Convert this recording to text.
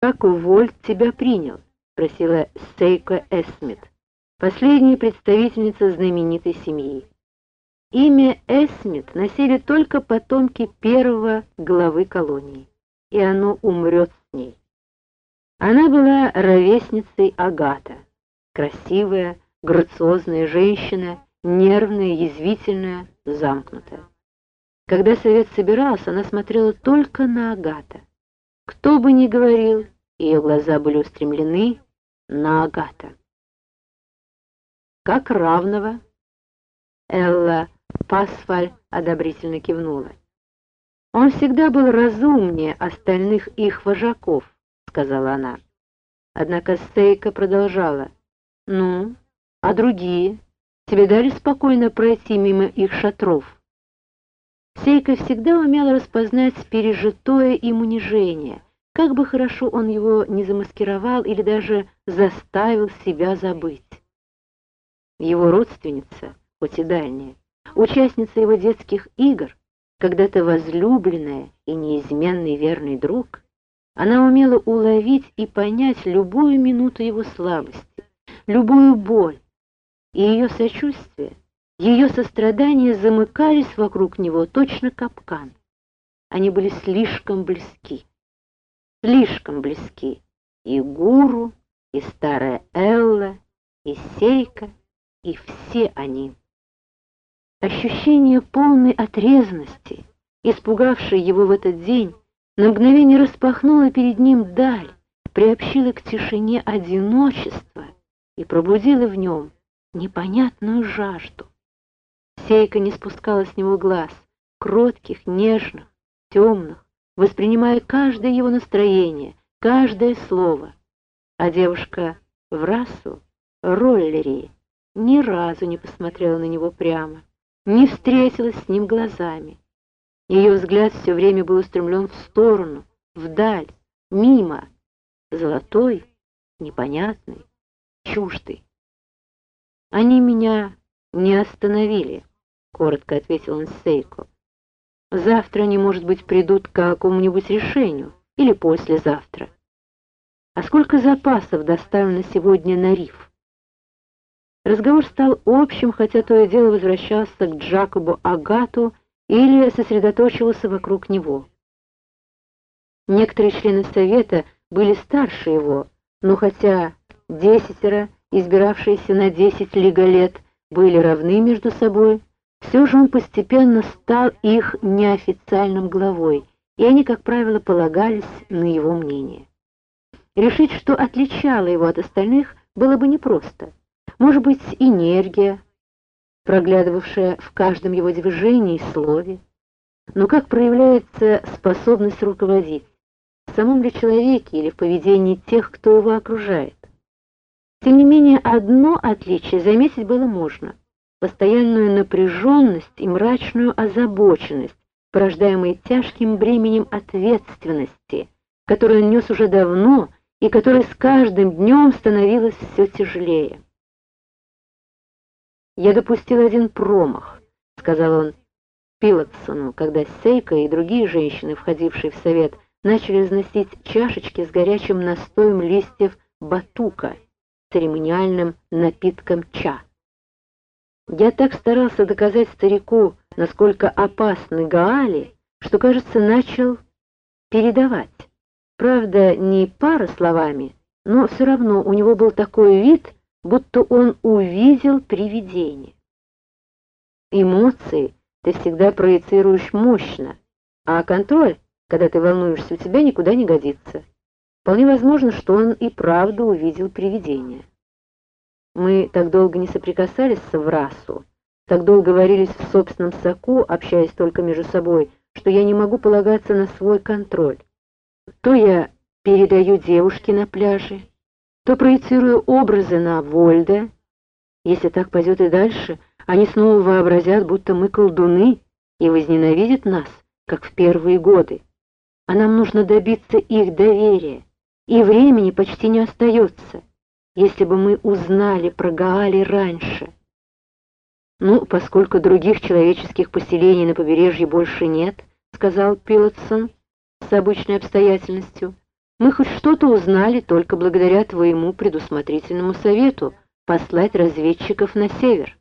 как Вольт тебя принял?» — спросила Сейко Эсмит, последняя представительница знаменитой семьи. Имя Эсмит носили только потомки первого главы колонии, и оно умрет с ней. Она была ровесницей Агата, красивая, грациозная женщина, нервная, язвительная, замкнутая. Когда совет собирался, она смотрела только на Агата. Кто бы ни говорил, ее глаза были устремлены на Агата. Как равного, Элла Пасфаль одобрительно кивнула. Он всегда был разумнее остальных их вожаков, сказала она. Однако Стейка продолжала. Ну, а другие? Тебе дали спокойно пройти мимо их шатров? Сейка всегда умел распознать пережитое им унижение, как бы хорошо он его не замаскировал или даже заставил себя забыть. Его родственница, хоть и дальняя, участница его детских игр, когда-то возлюбленная и неизменный верный друг, она умела уловить и понять любую минуту его слабости, любую боль, и ее сочувствие ее сострадания замыкались вокруг него точно капкан. Они были слишком близки. Слишком близки. И Гуру, и старая Элла, и Сейка, и все они. Ощущение полной отрезанности, испугавшее его в этот день, на мгновение распахнуло перед ним даль, приобщило к тишине одиночества и пробудило в нем непонятную жажду. Сейка не спускала с него глаз, кротких, нежных, темных, воспринимая каждое его настроение, каждое слово. А девушка в расу, роллери, ни разу не посмотрела на него прямо, не встретилась с ним глазами. Ее взгляд все время был устремлен в сторону, вдаль, мимо, золотой, непонятный, чуждый. Они меня не остановили. — коротко ответил он Сейко. «Завтра они, может быть, придут к какому-нибудь решению, или послезавтра. А сколько запасов доставлено сегодня на риф?» Разговор стал общим, хотя то и дело возвращался к Джакобу Агату или сосредоточивался вокруг него. Некоторые члены Совета были старше его, но хотя десятеро, избиравшиеся на десять лига лет, были равны между собой, все же он постепенно стал их неофициальным главой, и они, как правило, полагались на его мнение. Решить, что отличало его от остальных, было бы непросто. Может быть, энергия, проглядывавшая в каждом его движении и слове. Но как проявляется способность руководить? В самом ли человеке или в поведении тех, кто его окружает? Тем не менее, одно отличие заметить было можно постоянную напряженность и мрачную озабоченность, порождаемые тяжким бременем ответственности, которую он нес уже давно и которая с каждым днем становилась все тяжелее. «Я допустил один промах», — сказал он Пилотсону, когда Сейка и другие женщины, входившие в совет, начали разносить чашечки с горячим настоем листьев батука, церемониальным напитком ча. Я так старался доказать старику, насколько опасны Гаали, что, кажется, начал передавать. Правда, не пара словами, но все равно у него был такой вид, будто он увидел привидение. Эмоции ты всегда проецируешь мощно, а контроль, когда ты волнуешься, у тебя никуда не годится. Вполне возможно, что он и правда увидел привидение. Мы так долго не соприкасались с Врасу, так долго варились в собственном соку, общаясь только между собой, что я не могу полагаться на свой контроль. То я передаю девушке на пляже, то проецирую образы на Вольда. Если так пойдет и дальше, они снова вообразят, будто мы колдуны, и возненавидят нас, как в первые годы. А нам нужно добиться их доверия, и времени почти не остается если бы мы узнали про Гаали раньше. Ну, поскольку других человеческих поселений на побережье больше нет, сказал Пилотсон с обычной обстоятельностью, Мы хоть что-то узнали только благодаря твоему предусмотрительному совету послать разведчиков на север.